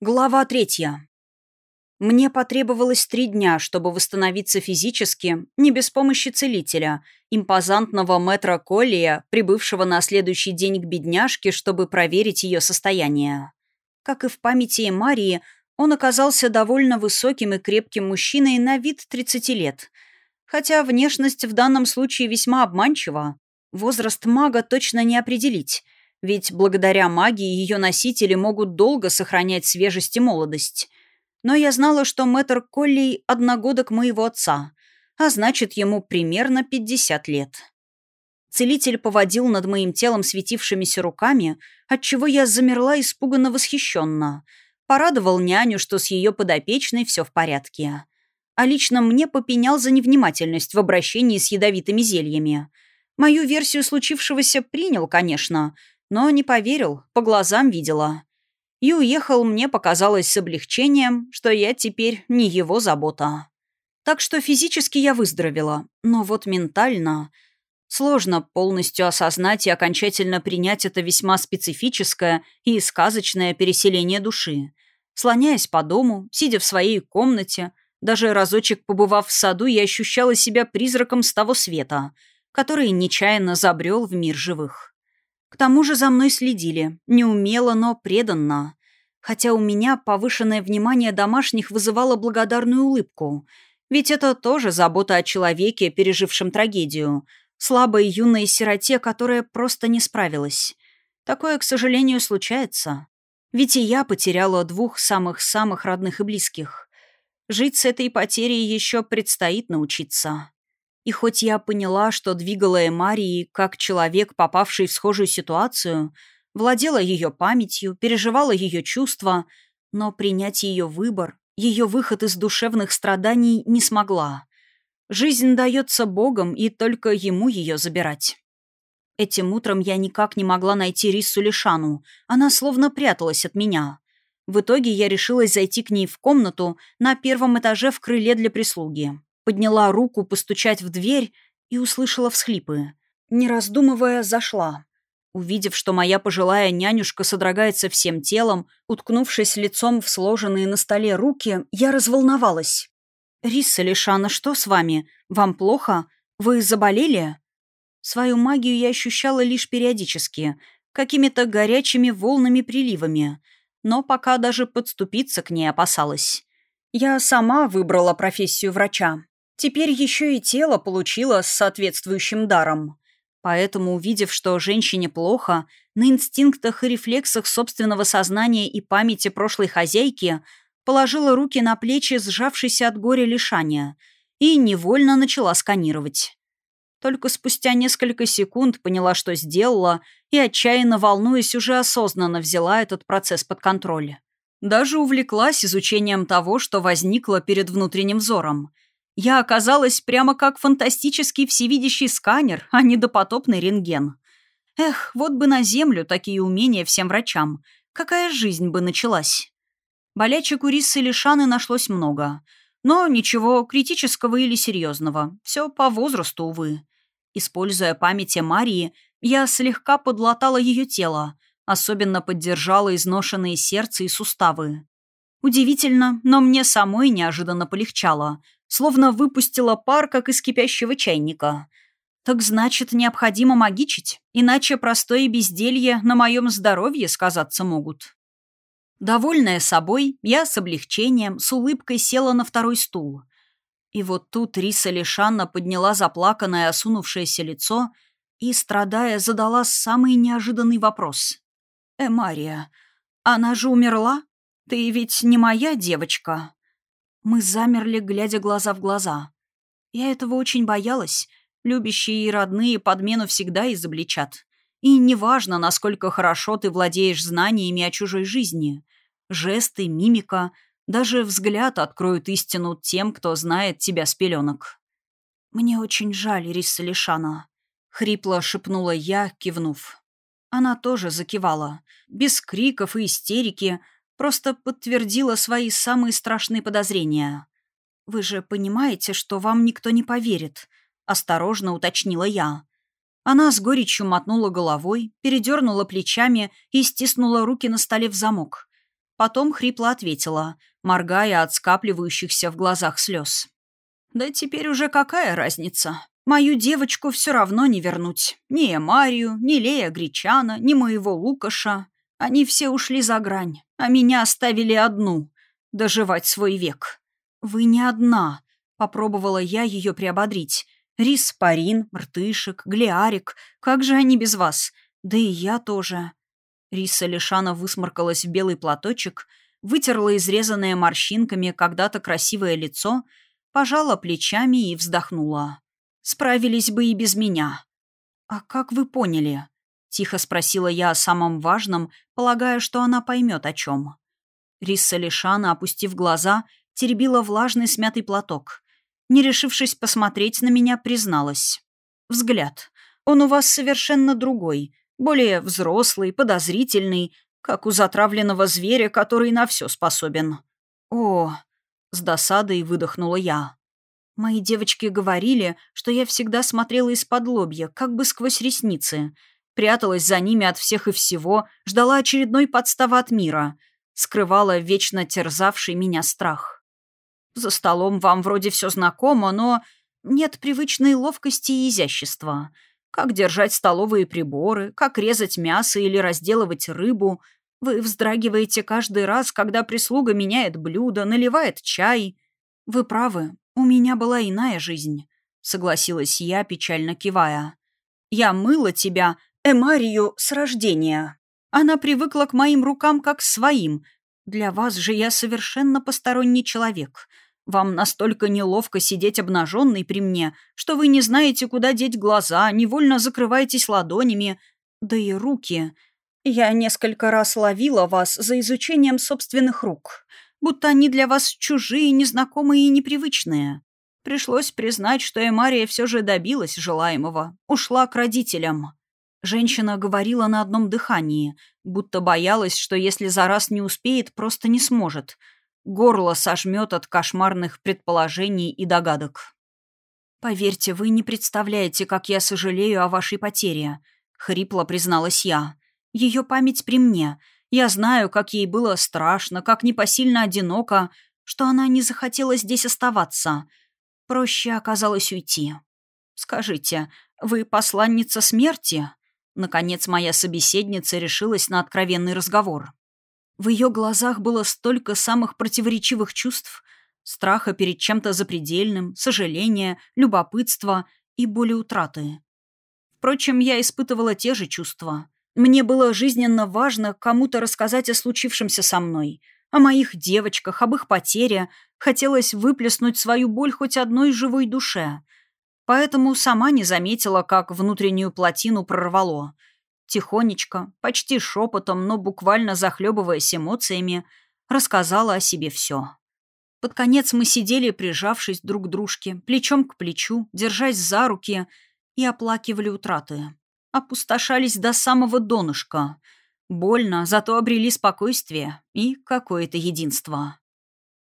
Глава третья. Мне потребовалось три дня, чтобы восстановиться физически, не без помощи целителя, импозантного мэтра Коллия, прибывшего на следующий день к бедняжке, чтобы проверить ее состояние. Как и в памяти Марии, он оказался довольно высоким и крепким мужчиной на вид 30 лет. Хотя внешность в данном случае весьма обманчива. Возраст мага точно не определить – ведь благодаря магии ее носители могут долго сохранять свежесть и молодость. Но я знала, что мэтр Коллей – одногодок моего отца, а значит, ему примерно 50 лет. Целитель поводил над моим телом светившимися руками, отчего я замерла испуганно восхищенно. Порадовал няню, что с ее подопечной все в порядке. А лично мне попенял за невнимательность в обращении с ядовитыми зельями. Мою версию случившегося принял, конечно, но не поверил, по глазам видела. И уехал, мне показалось, с облегчением, что я теперь не его забота. Так что физически я выздоровела, но вот ментально... Сложно полностью осознать и окончательно принять это весьма специфическое и сказочное переселение души. Слоняясь по дому, сидя в своей комнате, даже разочек побывав в саду, я ощущала себя призраком с того света, который нечаянно забрел в мир живых. К тому же за мной следили, неумело, но преданно. Хотя у меня повышенное внимание домашних вызывало благодарную улыбку. Ведь это тоже забота о человеке, пережившем трагедию. Слабой юной сироте, которая просто не справилась. Такое, к сожалению, случается. Ведь и я потеряла двух самых-самых родных и близких. Жить с этой потерей еще предстоит научиться. И хоть я поняла, что двигала Эмарией как человек, попавший в схожую ситуацию, владела ее памятью, переживала ее чувства, но принять ее выбор, ее выход из душевных страданий не смогла. Жизнь дается Богом, и только ему ее забирать. Этим утром я никак не могла найти Риссу Лишану. Она словно пряталась от меня. В итоге я решилась зайти к ней в комнату на первом этаже в крыле для прислуги подняла руку постучать в дверь и услышала всхлипы. Не раздумывая, зашла. Увидев, что моя пожилая нянюшка содрогается всем телом, уткнувшись лицом в сложенные на столе руки, я разволновалась. «Риса Лишана, что с вами? Вам плохо? Вы заболели?» Свою магию я ощущала лишь периодически, какими-то горячими волнами-приливами, но пока даже подступиться к ней опасалась. Я сама выбрала профессию врача, Теперь еще и тело получило с соответствующим даром. Поэтому, увидев, что женщине плохо, на инстинктах и рефлексах собственного сознания и памяти прошлой хозяйки положила руки на плечи сжавшейся от горя лишания и невольно начала сканировать. Только спустя несколько секунд поняла, что сделала, и, отчаянно волнуясь, уже осознанно взяла этот процесс под контроль. Даже увлеклась изучением того, что возникло перед внутренним взором – я оказалась прямо как фантастический всевидящий сканер, а не допотопный рентген. Эх, вот бы на землю такие умения всем врачам. Какая жизнь бы началась. Болячек у Рисы Лишаны нашлось много. Но ничего критического или серьезного. Все по возрасту, увы. Используя память Марии, я слегка подлатала ее тело, особенно поддержала изношенные сердце и суставы. Удивительно, но мне самой неожиданно полегчало – словно выпустила пар, как из кипящего чайника. Так значит, необходимо магичить, иначе простое безделье на моем здоровье сказаться могут. Довольная собой, я с облегчением, с улыбкой села на второй стул. И вот тут Риса Лишанна подняла заплаканное, осунувшееся лицо и, страдая, задала самый неожиданный вопрос. «Э, Мария, она же умерла? Ты ведь не моя девочка?» Мы замерли, глядя глаза в глаза. Я этого очень боялась. Любящие и родные подмену всегда изобличат. И неважно, насколько хорошо ты владеешь знаниями о чужой жизни. Жесты, мимика, даже взгляд откроют истину тем, кто знает тебя с пеленок. «Мне очень жаль, Риса Лишана», — хрипло шепнула я, кивнув. Она тоже закивала. Без криков и истерики — просто подтвердила свои самые страшные подозрения. «Вы же понимаете, что вам никто не поверит», — осторожно уточнила я. Она с горечью мотнула головой, передернула плечами и стиснула руки на столе в замок. потом хрипло ответила, моргая от скапливающихся в глазах слез. «Да теперь уже какая разница? Мою девочку все равно не вернуть. Ни Эмарию, ни Лея Гречана, ни моего Лукаша. Они все ушли за грань, а меня оставили одну. Доживать свой век. Вы не одна», — попробовала я ее приободрить. «Рис, Парин, Мртышек, Глиарик, как же они без вас? Да и я тоже». Риса Лишана высморкалась в белый платочек, вытерла изрезанное морщинками когда-то красивое лицо, пожала плечами и вздохнула. «Справились бы и без меня». «А как вы поняли?» — тихо спросила я о самом важном, полагая, что она поймет о чем. Риса Лишана, опустив глаза, теребила влажный смятый платок. Не решившись посмотреть на меня, призналась. «Взгляд. Он у вас совершенно другой, более взрослый, подозрительный, как у затравленного зверя, который на все способен. О, с досадой выдохнула я. Мои девочки говорили, что я всегда смотрела из-под лобья, как бы сквозь ресницы. Пряталась за ними от всех и всего, ждала очередной подставы от мира. Скрывала вечно терзавший меня страх. За столом вам вроде все знакомо, но нет привычной ловкости и изящества — как держать столовые приборы, как резать мясо или разделывать рыбу. Вы вздрагиваете каждый раз, когда прислуга меняет блюдо, наливает чай. Вы правы, у меня была иная жизнь, согласилась я, печально кивая. Я мыла тебя, Эмарию, с рождения. Она привыкла к моим рукам как к своим. Для вас же я совершенно посторонний человек — вам настолько неловко сидеть обнаженной при мне, что вы не знаете, куда деть глаза, невольно закрываетесь ладонями, да и руки. Я несколько раз ловила вас за изучением собственных рук, будто они для вас чужие, незнакомые и непривычные. Пришлось признать, что Эмария все же добилась желаемого, ушла к родителям. Женщина говорила на одном дыхании, будто боялась, что если за раз не успеет, просто не сможет — Горло сожмет от кошмарных предположений и догадок. «Поверьте, вы не представляете, как я сожалею о вашей потере», — хрипло призналась я. «Ее память при мне. Я знаю, как ей было страшно, как непосильно одиноко, что она не захотела здесь оставаться. Проще оказалось уйти. Скажите, вы посланница смерти?» Наконец моя собеседница решилась на откровенный разговор. В ее глазах было столько самых противоречивых чувств. Страха перед чем-то запредельным, сожаления, любопытства и боли утраты. Впрочем, я испытывала те же чувства. Мне было жизненно важно кому-то рассказать о случившемся со мной, о моих девочках, об их потере. Хотелось выплеснуть свою боль хоть одной живой душе. Поэтому сама не заметила, как внутреннюю плотину прорвало — тихонечко, почти шепотом, но буквально захлебываясь эмоциями, рассказала о себе все. Под конец мы сидели, прижавшись друг к дружке, плечом к плечу, держась за руки и оплакивали утраты. Опустошались до самого донышка. Больно, зато обрели спокойствие и какое-то единство.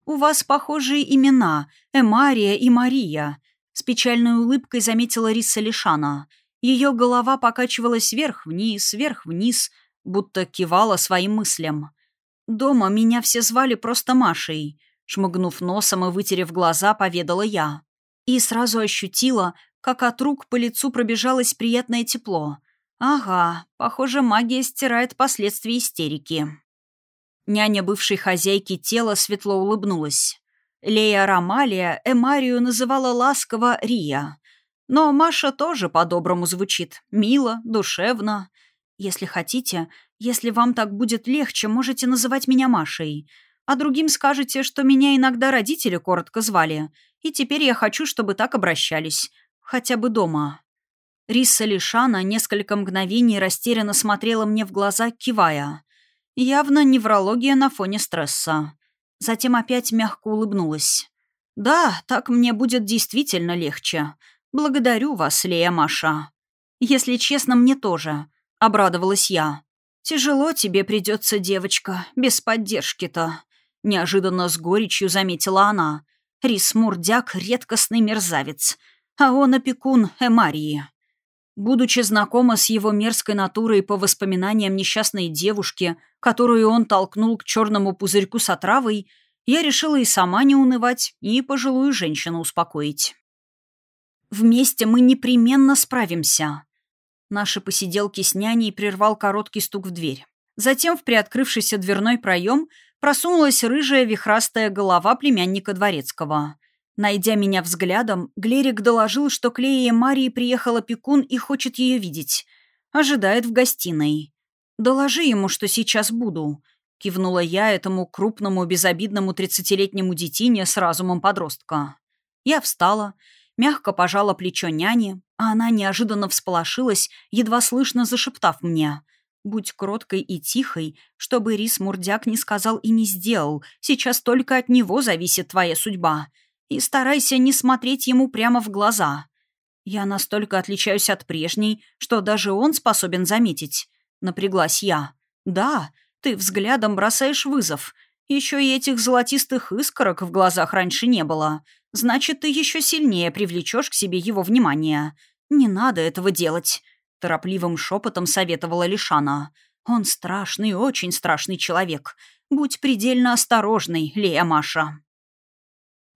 «У вас похожие имена — Эмария и Мария», — с печальной улыбкой заметила Риса Лишана — ее голова покачивалась вверх-вниз, вверх-вниз, будто кивала своим мыслям. «Дома меня все звали просто Машей», — шмыгнув носом и вытерев глаза, поведала я. И сразу ощутила, как от рук по лицу пробежалось приятное тепло. «Ага, похоже, магия стирает последствия истерики». Няня бывшей хозяйки тела светло улыбнулась. Лея Ромалия Эмарию называла ласково Рия, но Маша тоже по-доброму звучит. Мило, душевно. Если хотите, если вам так будет легче, можете называть меня Машей. А другим скажете, что меня иногда родители коротко звали. И теперь я хочу, чтобы так обращались. Хотя бы дома. Риса Лишана несколько мгновений растерянно смотрела мне в глаза, кивая. Явно неврология на фоне стресса. Затем опять мягко улыбнулась. «Да, так мне будет действительно легче. «Благодарю вас, Лея Маша». «Если честно, мне тоже», — обрадовалась я. «Тяжело тебе придется, девочка, без поддержки-то», — неожиданно с горечью заметила она. «Рис Мурдяк — редкостный мерзавец, а он опекун Эмарии». Будучи знакома с его мерзкой натурой по воспоминаниям несчастной девушки, которую он толкнул к черному пузырьку с отравой, я решила и сама не унывать, и пожилую женщину успокоить. «Вместе мы непременно справимся». Наши посиделки с няней прервал короткий стук в дверь. Затем в приоткрывшийся дверной проем просунулась рыжая вихрастая голова племянника Дворецкого. Найдя меня взглядом, Глерик доложил, что к Лее Марии приехал опекун и хочет ее видеть. Ожидает в гостиной. «Доложи ему, что сейчас буду», — кивнула я этому крупному, безобидному тридцатилетнему детине с разумом подростка. Я встала, мягко пожала плечо няни, а она неожиданно всполошилась, едва слышно зашептав мне. «Будь кроткой и тихой, чтобы Рис Мурдяк не сказал и не сделал. Сейчас только от него зависит твоя судьба и старайся не смотреть ему прямо в глаза. Я настолько отличаюсь от прежней, что даже он способен заметить. Напряглась я. Да, ты взглядом бросаешь вызов. Еще и этих золотистых искорок в глазах раньше не было. Значит, ты еще сильнее привлечешь к себе его внимание. Не надо этого делать. Торопливым шепотом советовала Лишана. Он страшный, очень страшный человек. Будь предельно осторожной, Лея Маша.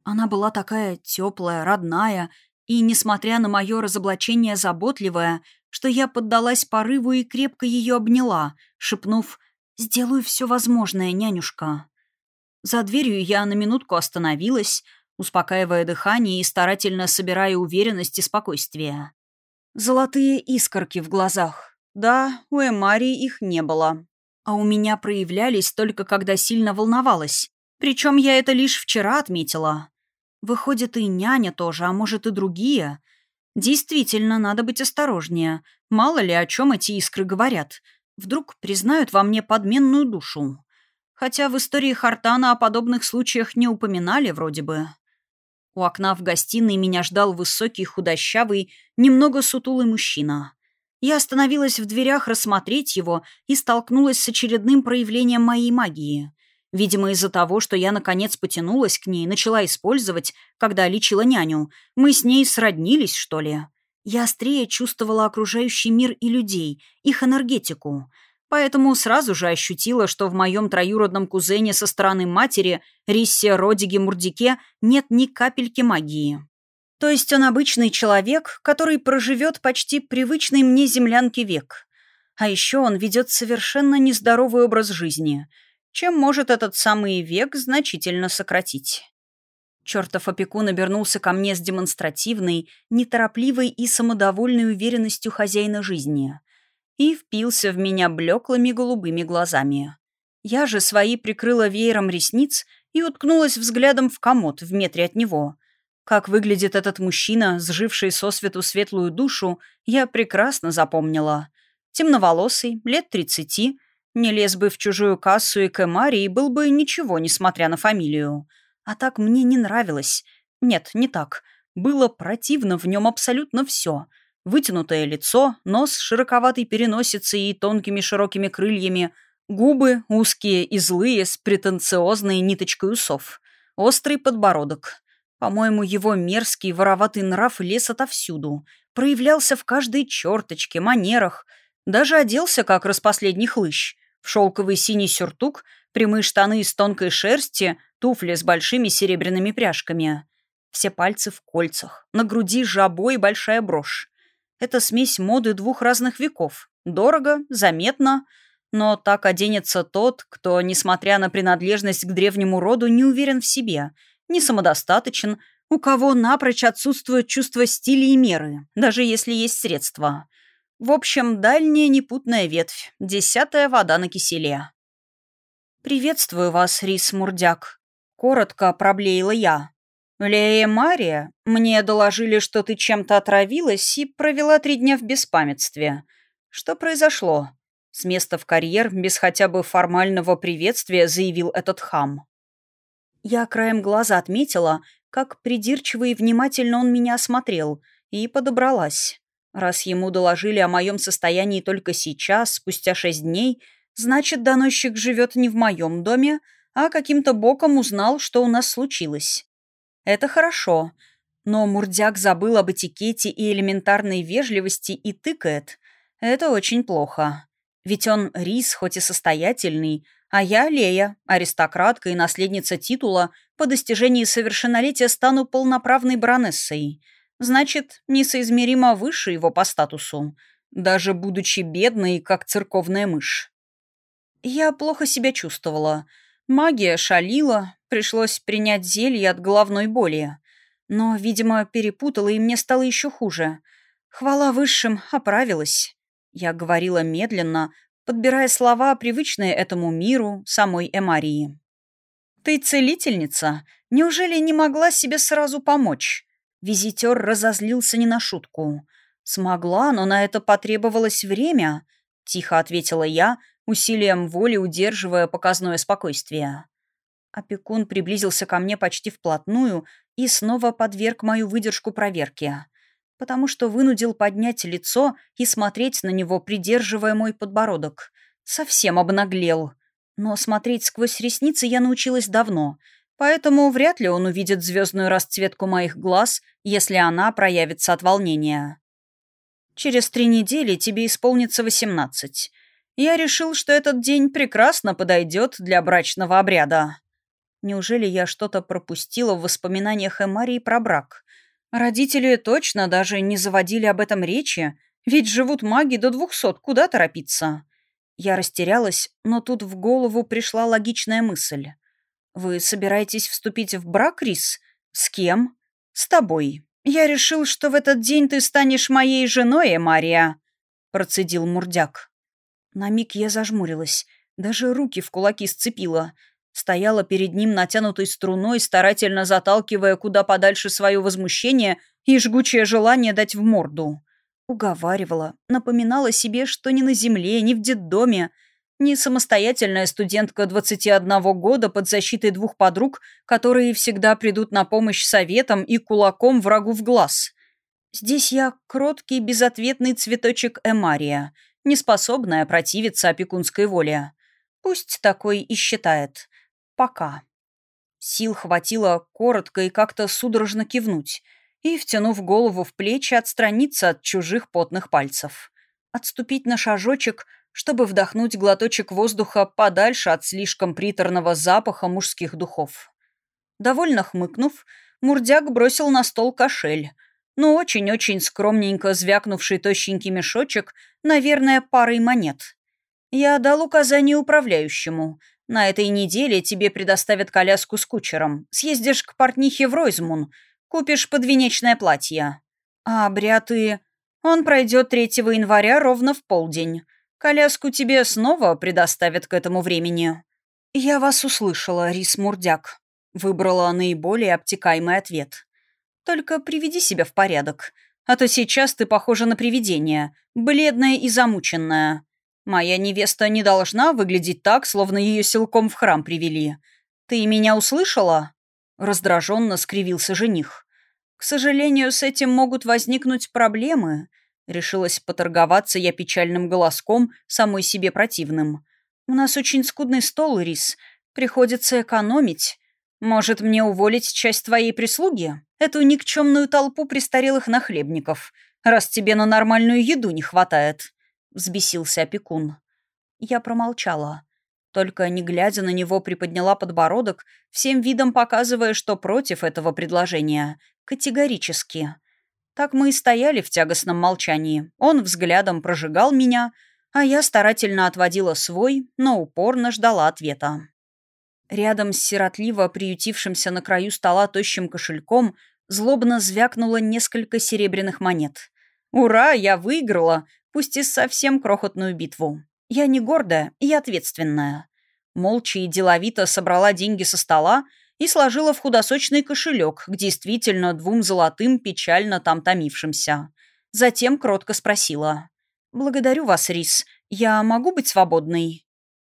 Она была такая теплая, родная и, несмотря на мое разоблачение, заботливая, что я поддалась порыву и крепко ее обняла, шепнув «Сделаю все возможное, нянюшка». За дверью я на минутку остановилась, успокаивая дыхание и старательно собирая уверенность и спокойствие. Золотые искорки в глазах. Да, у Эмарии их не было. А у меня проявлялись только когда сильно волновалась. Причем я это лишь вчера отметила. Выходит, и няня тоже, а может и другие. Действительно, надо быть осторожнее. Мало ли, о чем эти искры говорят. Вдруг признают во мне подменную душу. Хотя в истории Хартана о подобных случаях не упоминали вроде бы. У окна в гостиной меня ждал высокий, худощавый, немного сутулый мужчина. Я остановилась в дверях рассмотреть его и столкнулась с очередным проявлением моей магии. Видимо, из-за того, что я наконец потянулась к ней, начала использовать, когда лечила няню, мы с ней сроднились, что ли. Я острее чувствовала окружающий мир и людей, их энергетику. Поэтому сразу же ощутила, что в моем троюродном кузене со стороны матери, Риссе Родиге Мурдике, нет ни капельки магии. То есть он обычный человек, который проживет почти привычный мне землянке век. А еще он ведет совершенно нездоровый образ жизни – чем может этот самый век значительно сократить. Чертов опекун обернулся ко мне с демонстративной, неторопливой и самодовольной уверенностью хозяина жизни и впился в меня блеклыми голубыми глазами. Я же свои прикрыла веером ресниц и уткнулась взглядом в комод в метре от него. Как выглядит этот мужчина, сживший сосвету светлую душу, я прекрасно запомнила. Темноволосый, лет тридцати, не лез бы в чужую кассу и к Эмаре, и был бы ничего, несмотря на фамилию. А так мне не нравилось. Нет, не так. Было противно в нем абсолютно все. Вытянутое лицо, нос широковатой переносицей и тонкими широкими крыльями, губы узкие и злые с претенциозной ниточкой усов, острый подбородок. По-моему, его мерзкий вороватый нрав лез отовсюду, проявлялся в каждой черточке, манерах, даже оделся, как распоследний хлыщ в шелковый синий сюртук, прямые штаны из тонкой шерсти, туфли с большими серебряными пряжками. Все пальцы в кольцах, на груди жабо и большая брошь. Это смесь моды двух разных веков. Дорого, заметно, но так оденется тот, кто, несмотря на принадлежность к древнему роду, не уверен в себе, не самодостаточен, у кого напрочь отсутствует чувство стиля и меры, даже если есть средства. В общем, дальняя непутная ветвь, десятая вода на киселе. «Приветствую вас, Рис Мурдяк», — коротко проблеяла я. «Лея Мария, мне доложили, что ты чем-то отравилась и провела три дня в беспамятстве. Что произошло?» С места в карьер, без хотя бы формального приветствия, заявил этот хам. Я краем глаза отметила, как придирчиво и внимательно он меня осмотрел, и подобралась. Раз ему доложили о моем состоянии только сейчас, спустя шесть дней, значит, доносчик живет не в моем доме, а каким-то боком узнал, что у нас случилось. Это хорошо. Но Мурдяк забыл об этикете и элементарной вежливости и тыкает. Это очень плохо. Ведь он рис, хоть и состоятельный, а я Лея, аристократка и наследница титула, по достижении совершеннолетия стану полноправной баронессой. Значит, несоизмеримо выше его по статусу, даже будучи бедной, как церковная мышь. Я плохо себя чувствовала. Магия шалила, пришлось принять зелье от головной боли. Но, видимо, перепутала, и мне стало еще хуже. Хвала высшим, оправилась. Я говорила медленно, подбирая слова, привычные этому миру, самой Эмарии. «Ты целительница? Неужели не могла себе сразу помочь?» Визитер разозлился не на шутку. «Смогла, но на это потребовалось время», — тихо ответила я, усилием воли удерживая показное спокойствие. Опекун приблизился ко мне почти вплотную и снова подверг мою выдержку проверки, потому что вынудил поднять лицо и смотреть на него, придерживая мой подбородок. Совсем обнаглел. Но смотреть сквозь ресницы я научилась давно, поэтому вряд ли он увидит звездную расцветку моих глаз, если она проявится от волнения. Через три недели тебе исполнится восемнадцать. Я решил, что этот день прекрасно подойдет для брачного обряда. Неужели я что-то пропустила в воспоминаниях Эмарии про брак? Родители точно даже не заводили об этом речи, ведь живут маги до двухсот, куда торопиться? Я растерялась, но тут в голову пришла логичная мысль. «Вы собираетесь вступить в брак, Рис? С кем?» «С тобой. Я решил, что в этот день ты станешь моей женой, Эмария», — процедил Мурдяк. На миг я зажмурилась, даже руки в кулаки сцепила — Стояла перед ним натянутой струной, старательно заталкивая куда подальше свое возмущение и жгучее желание дать в морду. Уговаривала, напоминала себе, что ни на земле, ни в детдоме, ни самостоятельная студентка 21 года под защитой двух подруг, которые всегда придут на помощь советам и кулаком врагу в глаз. Здесь я кроткий, безответный цветочек Эмария, неспособная противиться опекунской воле. Пусть такой и считает. Пока. Сил хватило коротко и как-то судорожно кивнуть и, втянув голову в плечи, отстраниться от чужих потных пальцев. Отступить на шажочек, чтобы вдохнуть глоточек воздуха подальше от слишком приторного запаха мужских духов. Довольно хмыкнув, Мурдяк бросил на стол кошель, но очень-очень скромненько звякнувший тощенький мешочек, наверное, парой монет. Я дал указание управляющему, на этой неделе тебе предоставят коляску с кучером. Съездишь к портнихе в Ройзмун, купишь подвенечное платье. А обряд и... Он пройдет 3 января ровно в полдень. Коляску тебе снова предоставят к этому времени. Я вас услышала, Рис Мурдяк. Выбрала наиболее обтекаемый ответ. Только приведи себя в порядок. А то сейчас ты похожа на привидение, бледная и замученная. Моя невеста не должна выглядеть так, словно ее силком в храм привели. Ты меня услышала?» Раздраженно скривился жених. «К сожалению, с этим могут возникнуть проблемы», — решилась поторговаться я печальным голоском, самой себе противным. «У нас очень скудный стол, Рис. Приходится экономить. Может, мне уволить часть твоей прислуги? Эту никчемную толпу престарелых нахлебников, раз тебе на нормальную еду не хватает?» — взбесился опекун. Я промолчала. Только, не глядя на него, приподняла подбородок, всем видом показывая, что против этого предложения. Категорически. Так мы и стояли в тягостном молчании. Он взглядом прожигал меня, а я старательно отводила свой, но упорно ждала ответа. Рядом с сиротливо приютившимся на краю стола тощим кошельком злобно звякнуло несколько серебряных монет. «Ура, я выиграла! пусть и совсем крохотную битву. Я не гордая, я ответственная. Молча и деловито собрала деньги со стола и сложила в худосочный кошелек к действительно двум золотым, печально там томившимся. Затем кротко спросила. «Благодарю вас, Рис. Я могу быть свободной?»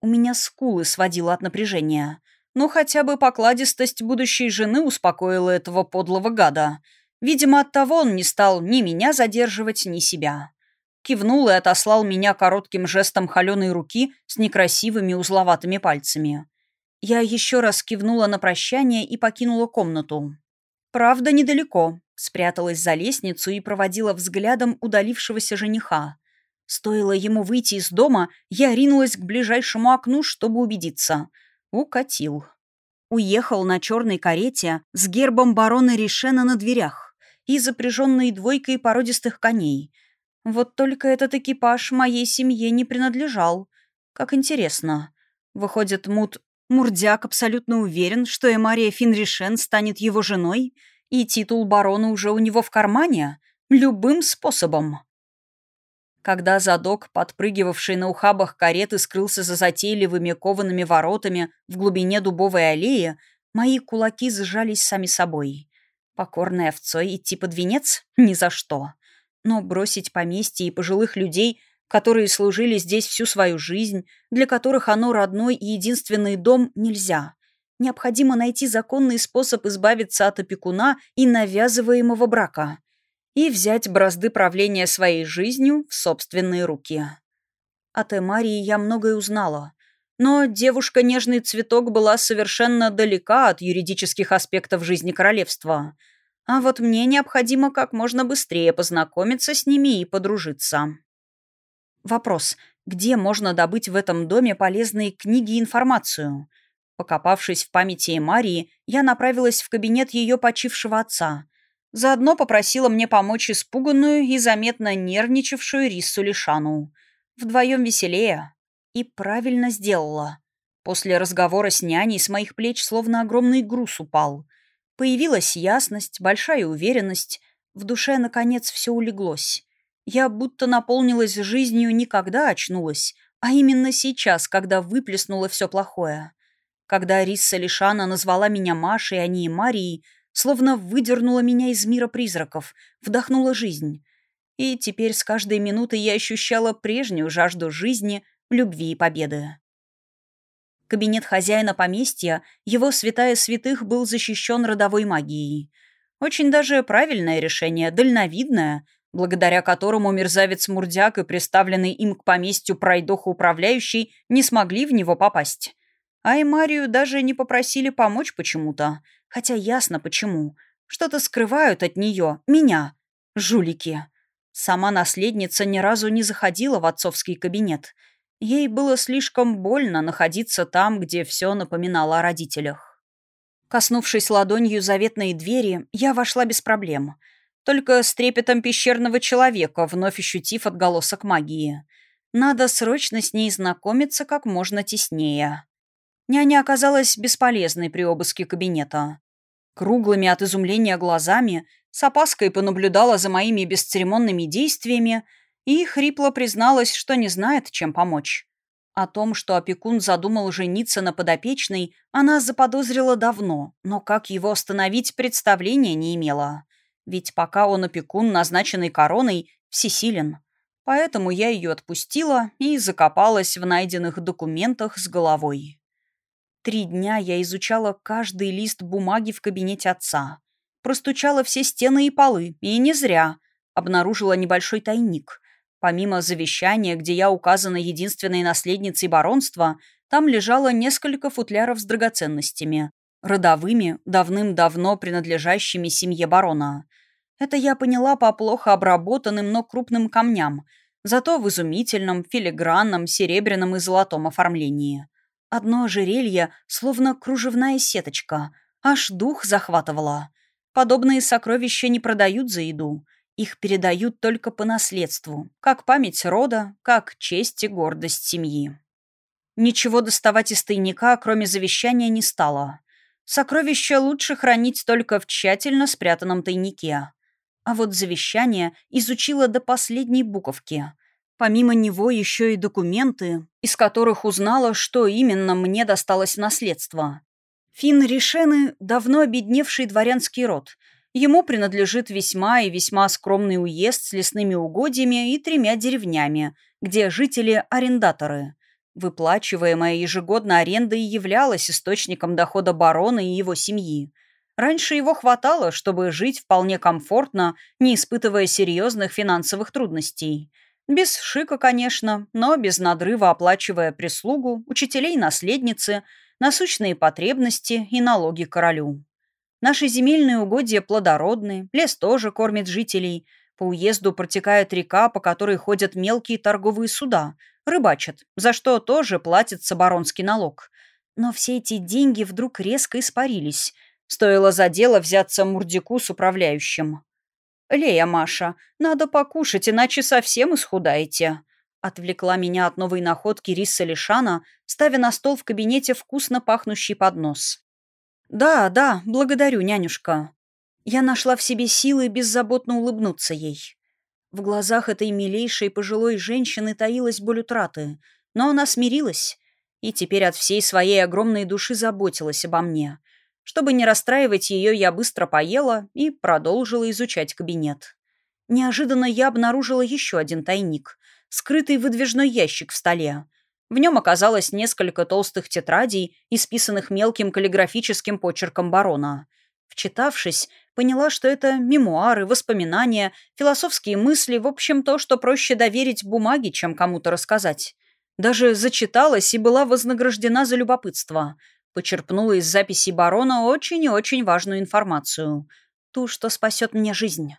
У меня скулы сводила от напряжения. Но хотя бы покладистость будущей жены успокоила этого подлого гада. Видимо, оттого он не стал ни меня задерживать, ни себя кивнул и отослал меня коротким жестом холеной руки с некрасивыми узловатыми пальцами. Я еще раз кивнула на прощание и покинула комнату. Правда, недалеко. спряталась за лестницу и проводила взглядом удалившегося жениха. Стоило ему выйти из дома, я ринулась к ближайшему окну, чтобы убедиться. Укатил. Уехал на черной карете с гербом барона Ришена на дверях и запряженной двойкой породистых коней. Вот только этот экипаж моей семье не принадлежал. Как интересно. Выходит, Мут Мурдяк абсолютно уверен, что Эмария Финришен станет его женой, и титул барона уже у него в кармане? Любым способом. Когда задок, подпрыгивавший на ухабах кареты, скрылся за затейливыми коваными воротами в глубине дубовой аллеи, мои кулаки сжались сами собой. Покорной овцой идти под венец? Ни за что. Но бросить поместье и пожилых людей, которые служили здесь всю свою жизнь, для которых оно родной и единственный дом, нельзя. Необходимо найти законный способ избавиться от опекуна и навязываемого брака и взять бразды правления своей жизнью в собственные руки. От Эмарии я многое узнала, но девушка-нежный цветок была совершенно далека от юридических аспектов жизни королевства. А вот мне необходимо как можно быстрее познакомиться с ними и подружиться. Вопрос, где можно добыть в этом доме полезные книги и информацию? Покопавшись в памяти Эмарии, я направилась в кабинет ее почившего отца – Заодно попросила мне помочь испуганную и заметно нервничавшую Риссу Лишану. Вдвоем веселее. И правильно сделала. После разговора с няней с моих плеч словно огромный груз упал. Появилась ясность, большая уверенность. В душе, наконец, все улеглось. Я будто наполнилась жизнью никогда очнулась, а именно сейчас, когда выплеснула все плохое. Когда Рисса Лишана назвала меня Машей, а не Марией, словно выдернула меня из мира призраков, вдохнула жизнь. И теперь с каждой минутой я ощущала прежнюю жажду жизни, любви и победы. Кабинет хозяина поместья, его святая святых, был защищен родовой магией. Очень даже правильное решение, дальновидное, благодаря которому мерзавец Мурдяк и представленный им к поместью пройдоха управляющий не смогли в него попасть. А и Марию даже не попросили помочь почему-то, Хотя ясно почему. Что-то скрывают от нее, меня. Жулики. Сама наследница ни разу не заходила в отцовский кабинет. Ей было слишком больно находиться там, где все напоминало о родителях. Коснувшись ладонью заветной двери, я вошла без проблем. Только с трепетом пещерного человека, вновь ощутив отголосок магии. Надо срочно с ней знакомиться как можно теснее. Няня оказалась бесполезной при обыске кабинета. Круглыми от изумления глазами с опаской понаблюдала за моими бесцеремонными действиями и хрипло призналась, что не знает, чем помочь. О том, что опекун задумал жениться на подопечной, она заподозрила давно, но как его остановить, представления не имела. Ведь пока он опекун, назначенный короной, всесилен. Поэтому я ее отпустила и закопалась в найденных документах с головой. Три дня я изучала каждый лист бумаги в кабинете отца. Простучала все стены и полы, и не зря. Обнаружила небольшой тайник. Помимо завещания, где я указана единственной наследницей баронства, там лежало несколько футляров с драгоценностями, родовыми, давным-давно принадлежащими семье барона. Это я поняла по плохо обработанным, но крупным камням, зато в изумительном, филигранном, серебряном и золотом оформлении. Одно ожерелье, словно кружевная сеточка. Аж дух захватывало. Подобные сокровища не продают за еду. Их передают только по наследству, как память рода, как честь и гордость семьи. Ничего доставать из тайника, кроме завещания, не стало. Сокровища лучше хранить только в тщательно спрятанном тайнике. А вот завещание изучила до последней буковки — Помимо него еще и документы, из которых узнала, что именно мне досталось наследство. Фин Ришены – давно обедневший дворянский род. Ему принадлежит весьма и весьма скромный уезд с лесными угодьями и тремя деревнями, где жители – арендаторы. Выплачиваемая ежегодно аренда и являлась источником дохода барона и его семьи. Раньше его хватало, чтобы жить вполне комфортно, не испытывая серьезных финансовых трудностей – без шика, конечно, но без надрыва оплачивая прислугу, учителей наследницы, насущные потребности и налоги королю. Наши земельные угодья плодородны, лес тоже кормит жителей. По уезду протекает река, по которой ходят мелкие торговые суда, рыбачат, за что тоже платится баронский налог. Но все эти деньги вдруг резко испарились. Стоило за дело взяться Мурдику с управляющим. «Лея, Маша, надо покушать, иначе совсем исхудаете», Отвлекла меня от новой находки Риса Лишана, ставя на стол в кабинете вкусно пахнущий поднос. «Да, да, благодарю, нянюшка». Я нашла в себе силы беззаботно улыбнуться ей. В глазах этой милейшей пожилой женщины таилась боль утраты, но она смирилась и теперь от всей своей огромной души заботилась обо мне. Чтобы не расстраивать ее, я быстро поела и продолжила изучать кабинет. Неожиданно я обнаружила еще один тайник — скрытый выдвижной ящик в столе. В нем оказалось несколько толстых тетрадей, исписанных мелким каллиграфическим почерком барона. Вчитавшись, поняла, что это мемуары, воспоминания, философские мысли, в общем, то, что проще доверить бумаге, чем кому-то рассказать. Даже зачиталась и была вознаграждена за любопытство. Почерпнула из записей барона очень и очень важную информацию. Ту, что спасет мне жизнь.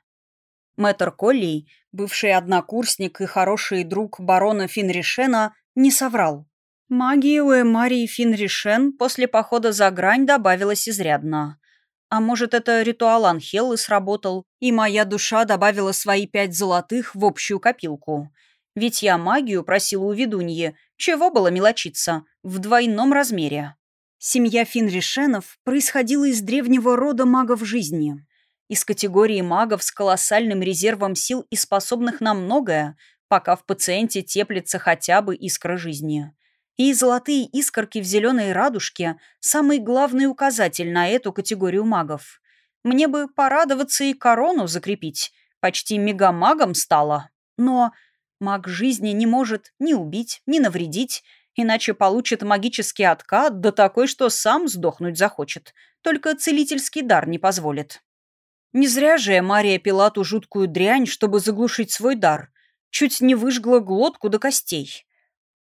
Мэтр Коллий, бывший однокурсник и хороший друг барона Финришена, не соврал. Магии у Эмарии Финришен после похода за грань добавилась изрядно. А может, это ритуал Анхеллы сработал, и моя душа добавила свои пять золотых в общую копилку. Ведь я магию просила у ведуньи, чего было мелочиться, в двойном размере. Семья Финришенов происходила из древнего рода магов жизни из категории магов с колоссальным резервом сил и способных на многое, пока в пациенте теплится хотя бы искра жизни. И золотые искорки в зеленой радужке – самый главный указатель на эту категорию магов. Мне бы порадоваться и корону закрепить. Почти мегамагом стала. Но маг жизни не может ни убить, ни навредить, иначе получит магический откат, да такой, что сам сдохнуть захочет. Только целительский дар не позволит. Не зря же Мария пила ту жуткую дрянь, чтобы заглушить свой дар. Чуть не выжгла глотку до костей.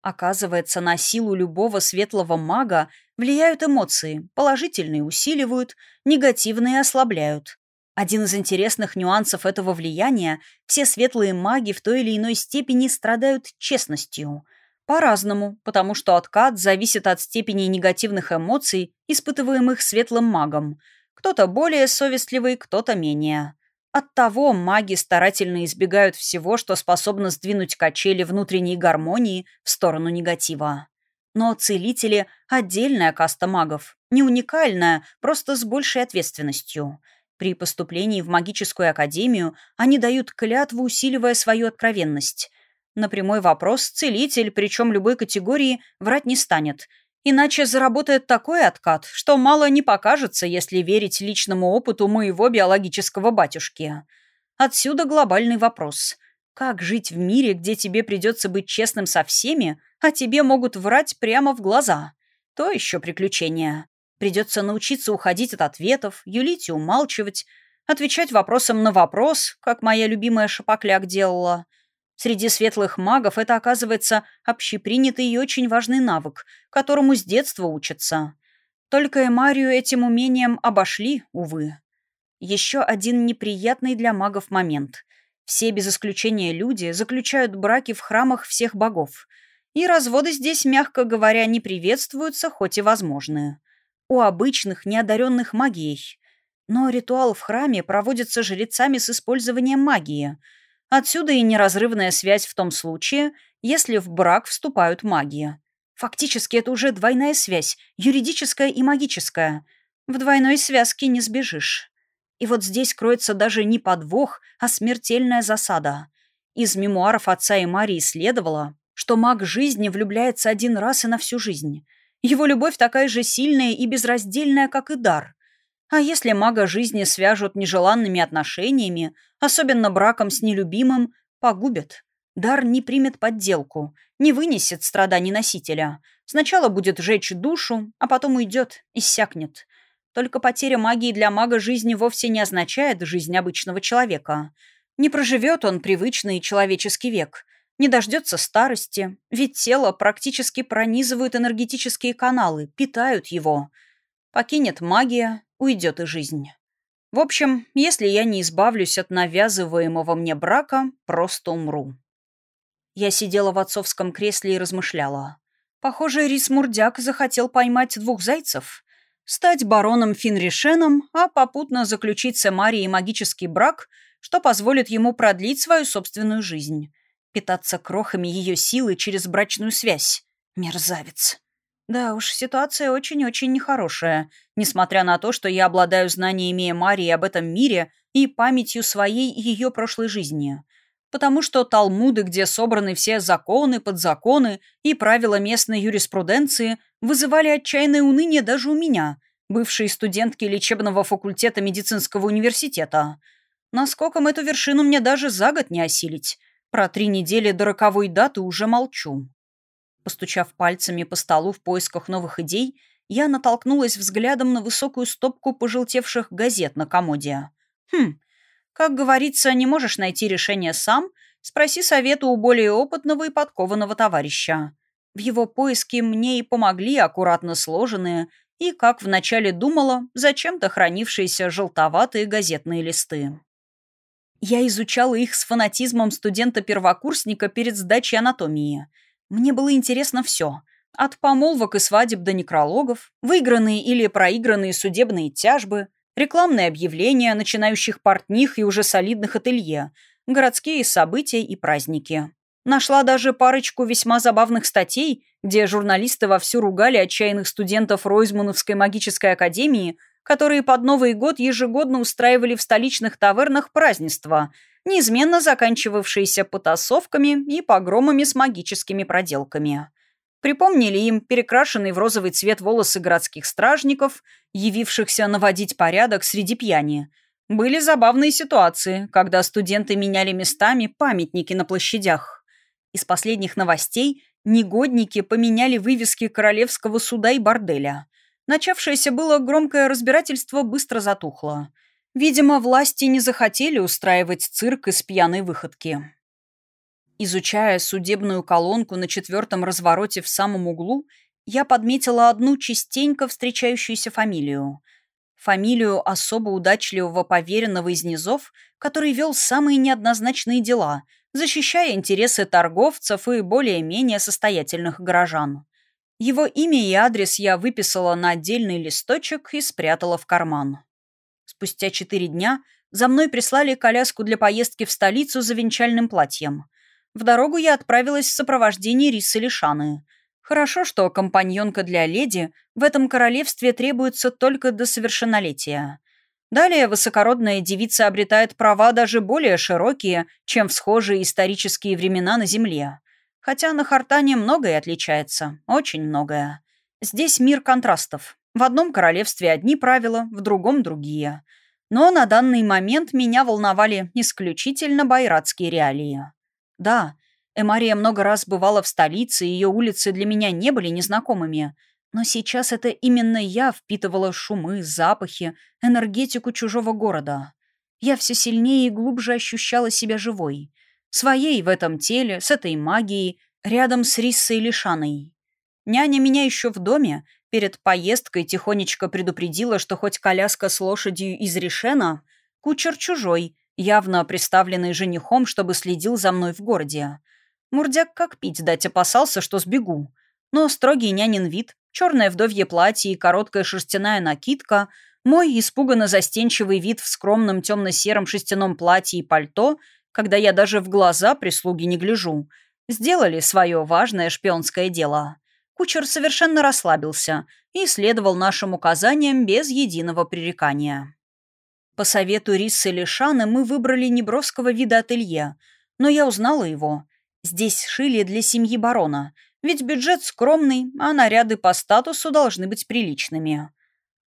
Оказывается, на силу любого светлого мага влияют эмоции. Положительные усиливают, негативные ослабляют. Один из интересных нюансов этого влияния – все светлые маги в той или иной степени страдают честностью. По-разному, потому что откат зависит от степени негативных эмоций, испытываемых светлым магом – кто-то более совестливый, кто-то менее. Оттого маги старательно избегают всего, что способно сдвинуть качели внутренней гармонии в сторону негатива. Но целители – отдельная каста магов, не уникальная, просто с большей ответственностью. При поступлении в магическую академию они дают клятву, усиливая свою откровенность. На прямой вопрос целитель, причем любой категории, врать не станет – Иначе заработает такой откат, что мало не покажется, если верить личному опыту моего биологического батюшки. Отсюда глобальный вопрос. Как жить в мире, где тебе придется быть честным со всеми, а тебе могут врать прямо в глаза? То еще приключение. Придется научиться уходить от ответов, юлить и умалчивать, отвечать вопросом на вопрос, как моя любимая Шапокляк делала – Среди светлых магов это, оказывается, общепринятый и очень важный навык, которому с детства учатся. Только Эмарию этим умением обошли, увы. Еще один неприятный для магов момент. Все, без исключения люди, заключают браки в храмах всех богов. И разводы здесь, мягко говоря, не приветствуются, хоть и возможны. У обычных, неодаренных магией. Но ритуал в храме проводится жрецами с использованием магии – Отсюда и неразрывная связь в том случае, если в брак вступают маги. Фактически это уже двойная связь, юридическая и магическая. В двойной связке не сбежишь. И вот здесь кроется даже не подвох, а смертельная засада. Из мемуаров отца и Марии следовало, что маг жизни влюбляется один раз и на всю жизнь. Его любовь такая же сильная и безраздельная, как и дар. А если мага жизни свяжут нежеланными отношениями, особенно браком с нелюбимым, погубят. Дар не примет подделку, не вынесет страданий носителя. Сначала будет жечь душу, а потом уйдет, иссякнет. Только потеря магии для мага жизни вовсе не означает жизнь обычного человека. Не проживет он привычный человеческий век, не дождется старости, ведь тело практически пронизывают энергетические каналы, питают его. Покинет магия, уйдет и жизнь. В общем, если я не избавлюсь от навязываемого мне брака, просто умру. Я сидела в отцовском кресле и размышляла. Похоже, Рис Мурдяк захотел поймать двух зайцев. Стать бароном Финришеном, а попутно заключить с Эмарией магический брак, что позволит ему продлить свою собственную жизнь. Питаться крохами ее силы через брачную связь. Мерзавец. Да уж, ситуация очень-очень нехорошая, несмотря на то, что я обладаю знаниями Марии об этом мире и памятью своей и ее прошлой жизни. Потому что талмуды, где собраны все законы, подзаконы и правила местной юриспруденции, вызывали отчаянное уныние даже у меня, бывшей студентки лечебного факультета медицинского университета. Наскоком эту вершину мне даже за год не осилить. Про три недели до роковой даты уже молчу. Постучав пальцами по столу в поисках новых идей, я натолкнулась взглядом на высокую стопку пожелтевших газет на комоде. Хм, как говорится, не можешь найти решение сам, спроси совета у более опытного и подкованного товарища. В его поиске мне и помогли аккуратно сложенные и, как вначале думала, зачем-то хранившиеся желтоватые газетные листы. Я изучала их с фанатизмом студента-первокурсника перед сдачей анатомии – мне было интересно все. От помолвок и свадеб до некрологов, выигранные или проигранные судебные тяжбы, рекламные объявления начинающих портних и уже солидных ателье, городские события и праздники. Нашла даже парочку весьма забавных статей, где журналисты вовсю ругали отчаянных студентов Ройзмановской магической академии, которые под Новый год ежегодно устраивали в столичных тавернах празднества – неизменно заканчивавшиеся потасовками и погромами с магическими проделками. Припомнили им перекрашенные в розовый цвет волосы городских стражников, явившихся наводить порядок среди пьяни. Были забавные ситуации, когда студенты меняли местами памятники на площадях. Из последних новостей негодники поменяли вывески королевского суда и борделя. Начавшееся было громкое разбирательство быстро затухло – Видимо, власти не захотели устраивать цирк из пьяной выходки. Изучая судебную колонку на четвертом развороте в самом углу, я подметила одну частенько встречающуюся фамилию. Фамилию особо удачливого поверенного из низов, который вел самые неоднозначные дела, защищая интересы торговцев и более-менее состоятельных горожан. Его имя и адрес я выписала на отдельный листочек и спрятала в карман. Спустя четыре дня за мной прислали коляску для поездки в столицу за венчальным платьем. В дорогу я отправилась в сопровождении Рисы Лишаны. Хорошо, что компаньонка для леди в этом королевстве требуется только до совершеннолетия. Далее высокородная девица обретает права даже более широкие, чем в схожие исторические времена на Земле. Хотя на Хартане многое отличается, очень многое. Здесь мир контрастов. В одном королевстве одни правила, в другом другие. Но на данный момент меня волновали исключительно байратские реалии. Да, Эмария много раз бывала в столице, и ее улицы для меня не были незнакомыми. Но сейчас это именно я впитывала шумы, запахи, энергетику чужого города. Я все сильнее и глубже ощущала себя живой. Своей в этом теле, с этой магией, рядом с Риссой Лишаной. Няня меня еще в доме Перед поездкой тихонечко предупредила, что хоть коляска с лошадью из решена, кучер чужой, явно приставленный женихом, чтобы следил за мной в городе. Мурдяк как пить дать опасался, что сбегу. Но строгий нянин вид, черное вдовье платье и короткая шерстяная накидка, мой испуганно застенчивый вид в скромном темно-сером шерстяном платье и пальто, когда я даже в глаза прислуги не гляжу, сделали свое важное шпионское дело кучер совершенно расслабился и следовал нашим указаниям без единого пререкания. По совету Риссы Лишаны мы выбрали неброского вида ателье, но я узнала его. Здесь шили для семьи барона, ведь бюджет скромный, а наряды по статусу должны быть приличными.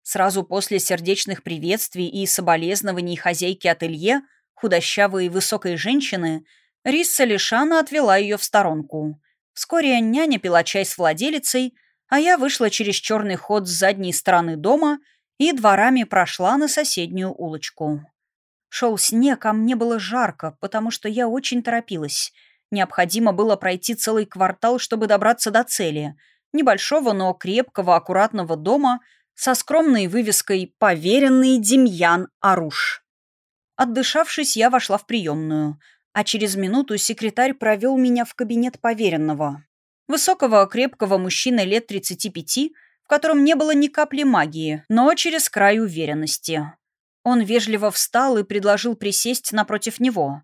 Сразу после сердечных приветствий и соболезнований хозяйки ателье, худощавой и высокой женщины, Рисса Лишана отвела ее в сторонку. Вскоре няня пила чай с владелицей, а я вышла через черный ход с задней стороны дома и дворами прошла на соседнюю улочку. Шел снег, а мне было жарко, потому что я очень торопилась. Необходимо было пройти целый квартал, чтобы добраться до цели. Небольшого, но крепкого, аккуратного дома, со скромной вывеской «Поверенный Демьян Аруш». Отдышавшись, я вошла в приемную, а через минуту секретарь провел меня в кабинет поверенного. Высокого, крепкого мужчины лет 35, в котором не было ни капли магии, но через край уверенности. Он вежливо встал и предложил присесть напротив него.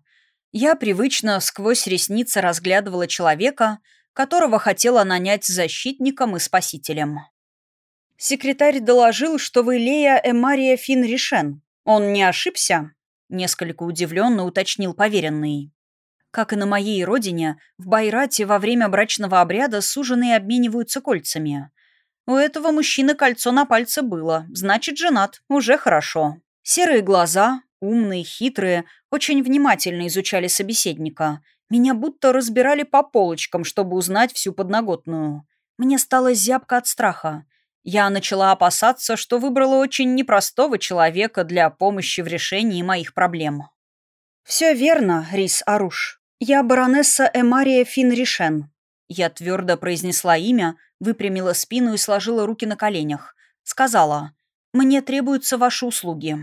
Я привычно сквозь ресницы разглядывала человека, которого хотела нанять защитником и спасителем. Секретарь доложил, что вы Лея Эмария Финришен. Он не ошибся? Несколько удивленно уточнил поверенный. Как и на моей родине, в Байрате во время брачного обряда суженые обмениваются кольцами. У этого мужчины кольцо на пальце было, значит, женат, уже хорошо. Серые глаза, умные, хитрые, очень внимательно изучали собеседника. Меня будто разбирали по полочкам, чтобы узнать всю подноготную. Мне стало зябко от страха. Я начала опасаться, что выбрала очень непростого человека для помощи в решении моих проблем. «Все верно, Рис Аруш. Я баронесса Эмария Финришен». Я твердо произнесла имя, выпрямила спину и сложила руки на коленях. Сказала, «Мне требуются ваши услуги».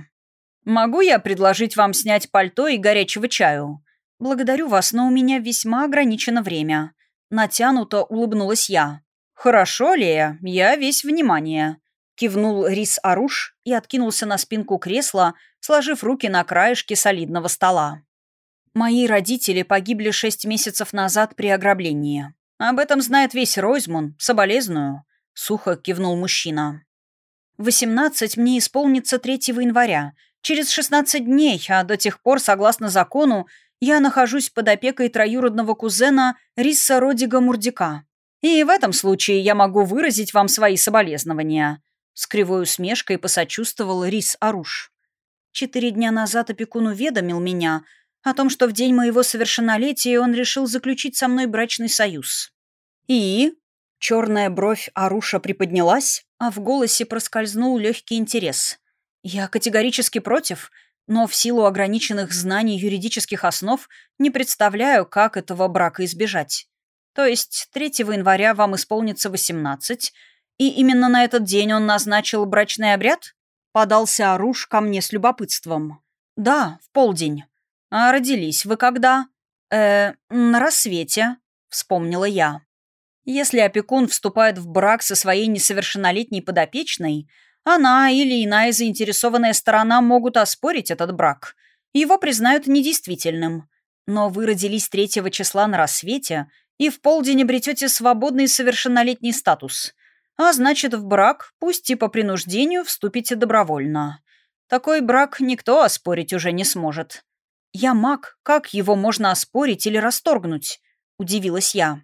«Могу я предложить вам снять пальто и горячего чаю?» «Благодарю вас, но у меня весьма ограничено время». Натянуто улыбнулась я. «Хорошо, Лея, я весь внимание», — кивнул Рис Аруш и откинулся на спинку кресла, сложив руки на краешке солидного стола. «Мои родители погибли шесть месяцев назад при ограблении. Об этом знает весь Ройзмун, соболезную», — сухо кивнул мужчина. «Восемнадцать мне исполнится 3 января, Через 16 дней, а до тех пор, согласно закону, я нахожусь под опекой троюродного кузена Рисса Родига Мурдика. И в этом случае я могу выразить вам свои соболезнования». С кривой усмешкой посочувствовал Рис Аруш. Четыре дня назад опекун уведомил меня о том, что в день моего совершеннолетия он решил заключить со мной брачный союз. «И?» Черная бровь Аруша приподнялась, а в голосе проскользнул легкий интерес. Я категорически против, но в силу ограниченных знаний юридических основ не представляю, как этого брака избежать. То есть 3 января вам исполнится 18, и именно на этот день он назначил брачный обряд? Подался Аруш ко мне с любопытством. Да, в полдень. А родились вы когда? Э, на рассвете, вспомнила я. Если опекун вступает в брак со своей несовершеннолетней подопечной, она или иная заинтересованная сторона могут оспорить этот брак. Его признают недействительным. Но вы родились третьего числа на рассвете и в полдень обретете свободный совершеннолетний статус. А значит, в брак, пусть и по принуждению, вступите добровольно. Такой брак никто оспорить уже не сможет. «Я маг, как его можно оспорить или расторгнуть?» – удивилась я.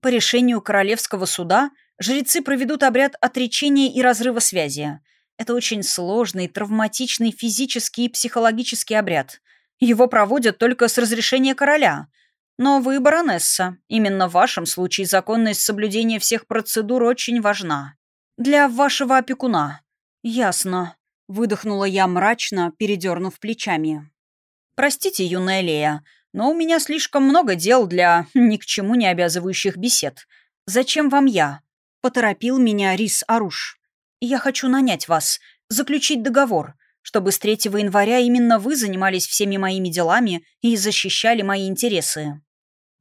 По решению Королевского суда жрецы проведут обряд отречения и разрыва связи. Это очень сложный, травматичный физический и психологический обряд. Его проводят только с разрешения короля. Но вы баронесса. Именно в вашем случае законность соблюдения всех процедур очень важна. Для вашего опекуна. Ясно. Выдохнула я мрачно, передернув плечами. Простите, юная Лея, но у меня слишком много дел для ни к чему не обязывающих бесед. Зачем вам я? Поторопил меня Рис Аруш. «Я хочу нанять вас, заключить договор, чтобы с 3 января именно вы занимались всеми моими делами и защищали мои интересы».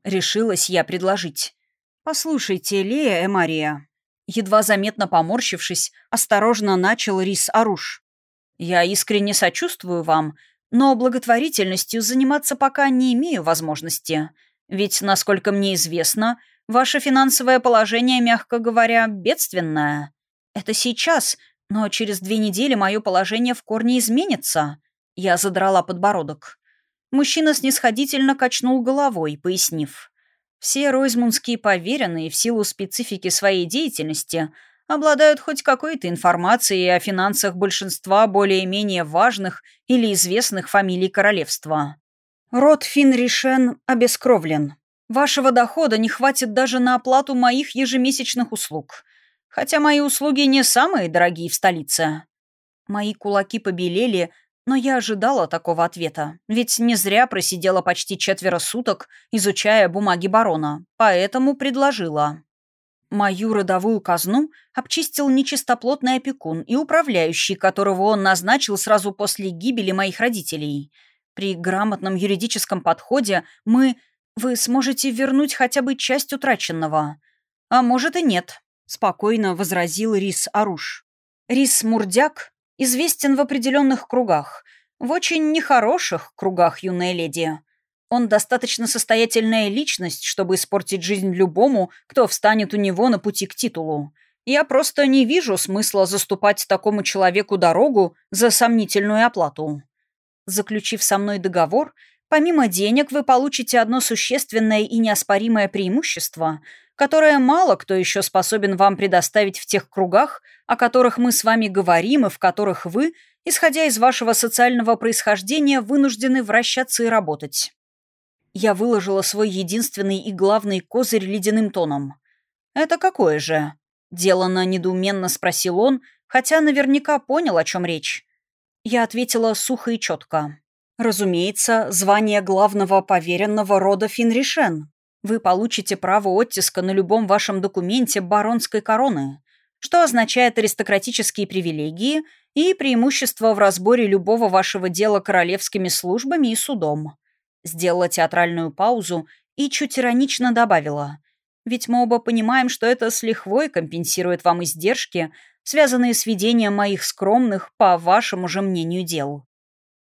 Решилась я предложить. «Послушайте, Лея Эмария». Едва заметно поморщившись, осторожно начал Рис Аруш. «Я искренне сочувствую вам, но благотворительностью заниматься пока не имею возможности. Ведь, насколько мне известно, Ваше финансовое положение, мягко говоря, бедственное. Это сейчас, но через две недели мое положение в корне изменится. Я задрала подбородок. Мужчина снисходительно качнул головой, пояснив. Все ройзмунские поверенные в силу специфики своей деятельности обладают хоть какой-то информацией о финансах большинства более-менее важных или известных фамилий королевства. Род Финришен обескровлен. Вашего дохода не хватит даже на оплату моих ежемесячных услуг. Хотя мои услуги не самые дорогие в столице. Мои кулаки побелели, но я ожидала такого ответа, ведь не зря просидела почти четверо суток, изучая бумаги барона, поэтому предложила. Мою родовую казну обчистил нечистоплотный опекун и управляющий, которого он назначил сразу после гибели моих родителей. При грамотном юридическом подходе мы... Вы сможете вернуть хотя бы часть утраченного. А может и нет, спокойно возразил Рис Аруш. Рис Мурдяк известен в определенных кругах, в очень нехороших кругах, юная леди. Он достаточно состоятельная личность, чтобы испортить жизнь любому, кто встанет у него на пути к титулу. Я просто не вижу смысла заступать такому человеку дорогу за сомнительную оплату. Заключив со мной договор, помимо денег вы получите одно существенное и неоспоримое преимущество, которое мало кто еще способен вам предоставить в тех кругах, о которых мы с вами говорим и в которых вы, исходя из вашего социального происхождения, вынуждены вращаться и работать. Я выложила свой единственный и главный козырь ледяным тоном. «Это какое же?» — делано недоуменно спросил он, хотя наверняка понял, о чем речь. Я ответила сухо и четко. «Разумеется, звание главного поверенного рода Финришен. Вы получите право оттиска на любом вашем документе баронской короны, что означает аристократические привилегии и преимущество в разборе любого вашего дела королевскими службами и судом. Сделала театральную паузу и чуть иронично добавила. «Ведь мы оба понимаем, что это с лихвой компенсирует вам издержки, связанные с ведением моих скромных, по вашему же мнению, дел».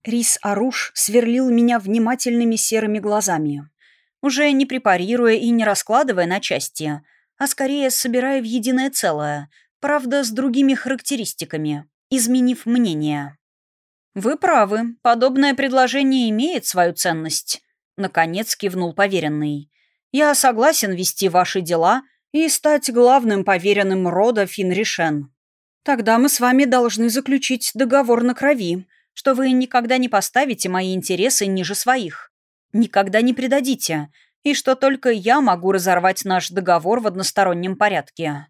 Рис Аруш сверлил меня внимательными серыми глазами, уже не препарируя и не раскладывая на части, а скорее собирая в единое целое, правда, с другими характеристиками, изменив мнение. «Вы правы. Подобное предложение имеет свою ценность», — наконец кивнул поверенный. «Я согласен вести ваши дела и стать главным поверенным рода Финришен. Тогда мы с вами должны заключить договор на крови, что вы никогда не поставите мои интересы ниже своих, никогда не предадите, и что только я могу разорвать наш договор в одностороннем порядке.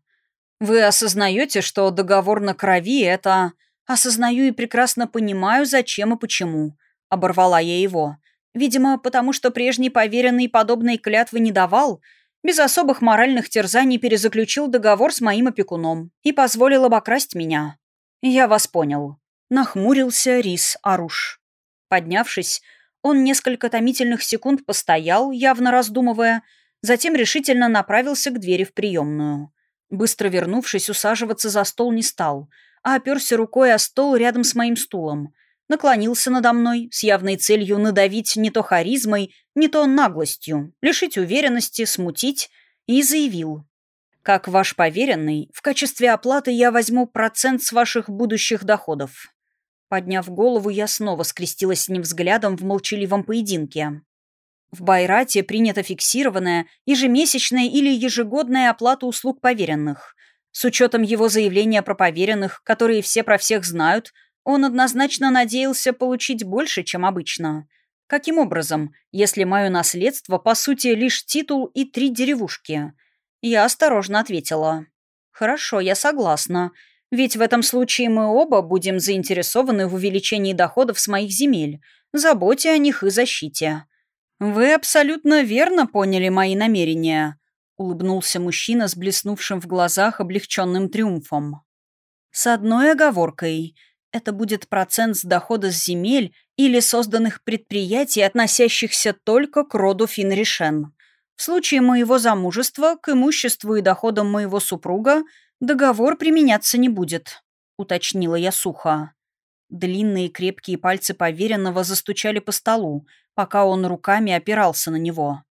Вы осознаете, что договор на крови — это...» Осознаю и прекрасно понимаю, зачем и почему. Оборвала я его. Видимо, потому что прежний поверенный подобной клятвы не давал, без особых моральных терзаний перезаключил договор с моим опекуном и позволил обокрасть меня. Я вас понял. Нахмурился Рис Аруш. Поднявшись, он несколько томительных секунд постоял, явно раздумывая, затем решительно направился к двери в приемную. Быстро вернувшись, усаживаться за стол не стал — а оперся рукой о стол рядом с моим стулом. Наклонился надо мной с явной целью надавить не то харизмой, не то наглостью, лишить уверенности, смутить, и заявил. «Как ваш поверенный, в качестве оплаты я возьму процент с ваших будущих доходов». Подняв голову, я снова скрестилась с ним взглядом в молчаливом поединке. В Байрате принята фиксированная, ежемесячная или ежегодная оплата услуг поверенных. С учетом его заявления про поверенных, которые все про всех знают, он однозначно надеялся получить больше, чем обычно. Каким образом, если мое наследство, по сути, лишь титул и три деревушки? Я осторожно ответила. «Хорошо, я согласна. Ведь в этом случае мы оба будем заинтересованы в увеличении доходов с моих земель, заботе о них и защите». «Вы абсолютно верно поняли мои намерения», — улыбнулся мужчина с блеснувшим в глазах облегченным триумфом. «С одной оговоркой. Это будет процент с дохода с земель или созданных предприятий, относящихся только к роду Финришен. В случае моего замужества к имуществу и доходам моего супруга договор применяться не будет», — уточнила я сухо. Длинные крепкие пальцы поверенного застучали по столу, пока он руками опирался на него.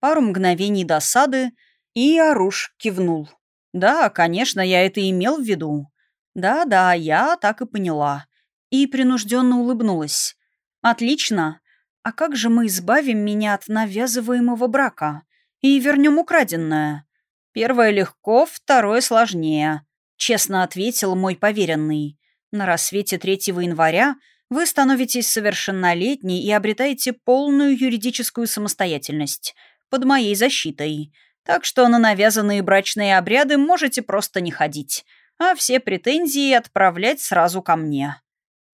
Пару мгновений досады — и Аруш кивнул. «Да, конечно, я это имел в виду. Да-да, я так и поняла». И принужденно улыбнулась. «Отлично. А как же мы избавим меня от навязываемого брака? И вернем украденное?» «Первое легко, второе сложнее», — честно ответил мой поверенный. «На рассвете 3 января вы становитесь совершеннолетней и обретаете полную юридическую самостоятельность под моей защитой. Так что на навязанные брачные обряды можете просто не ходить, а все претензии отправлять сразу ко мне.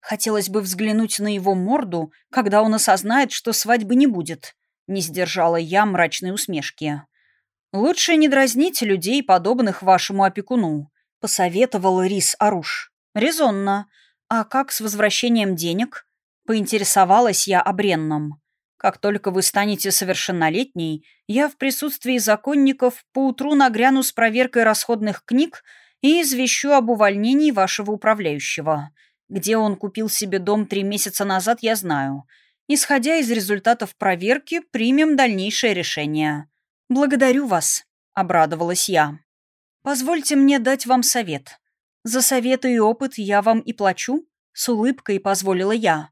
Хотелось бы взглянуть на его морду, когда он осознает, что свадьбы не будет. Не сдержала я мрачной усмешки. «Лучше не дразнить людей, подобных вашему опекуну», — посоветовал Рис Аруш. «Резонно. А как с возвращением денег?» Поинтересовалась я о бренном. Как только вы станете совершеннолетней, я в присутствии законников поутру нагряну с проверкой расходных книг и извещу об увольнении вашего управляющего. Где он купил себе дом три месяца назад, я знаю. Исходя из результатов проверки, примем дальнейшее решение. Благодарю вас, обрадовалась я. Позвольте мне дать вам совет. За советы и опыт я вам и плачу, с улыбкой позволила я.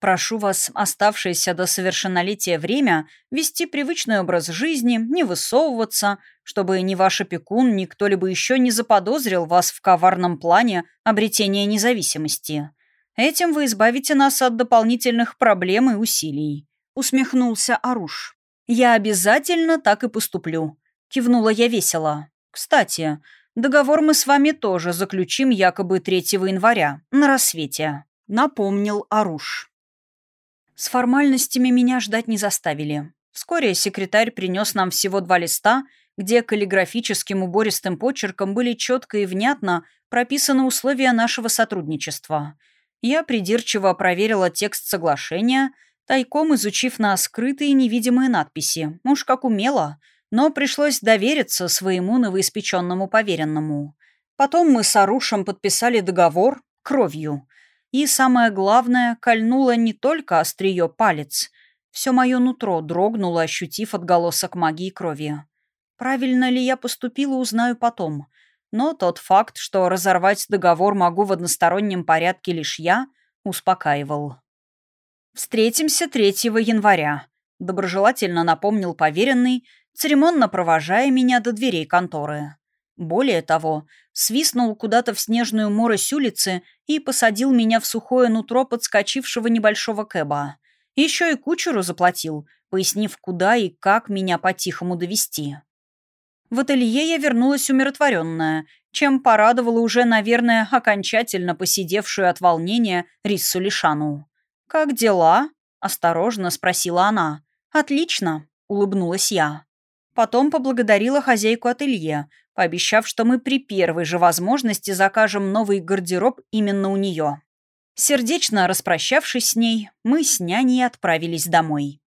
Прошу вас, оставшееся до совершеннолетия время, вести привычный образ жизни, не высовываться, чтобы ни ваш опекун, ни кто-либо еще не заподозрил вас в коварном плане обретения независимости. Этим вы избавите нас от дополнительных проблем и усилий», — усмехнулся Аруш. «Я обязательно так и поступлю», — кивнула я весело. «Кстати, договор мы с вами тоже заключим якобы 3 января, на рассвете», — напомнил Аруш. С формальностями меня ждать не заставили. Вскоре секретарь принес нам всего два листа, где каллиграфическим убористым почерком были четко и внятно прописаны условия нашего сотрудничества. Я придирчиво проверила текст соглашения, тайком изучив на скрытые невидимые надписи. Уж как умела, но пришлось довериться своему новоиспеченному поверенному. Потом мы с Арушем подписали договор кровью — и, самое главное, кольнуло не только острие палец. Все мое нутро дрогнуло, ощутив отголосок магии крови. Правильно ли я поступила, узнаю потом. Но тот факт, что разорвать договор могу в одностороннем порядке лишь я, успокаивал. «Встретимся 3 января», — доброжелательно напомнил поверенный, церемонно провожая меня до дверей конторы. Более того, свистнул куда-то в снежную морось улицы и посадил меня в сухое нутро подскочившего небольшого кэба. Еще и кучеру заплатил, пояснив, куда и как меня по-тихому довести. В ателье я вернулась умиротворенная, чем порадовала уже, наверное, окончательно посидевшую от волнения Риссу Лишану. «Как дела?» – осторожно спросила она. «Отлично», – улыбнулась я. Потом поблагодарила хозяйку ателье, пообещав, что мы при первой же возможности закажем новый гардероб именно у нее. Сердечно распрощавшись с ней, мы с няней отправились домой.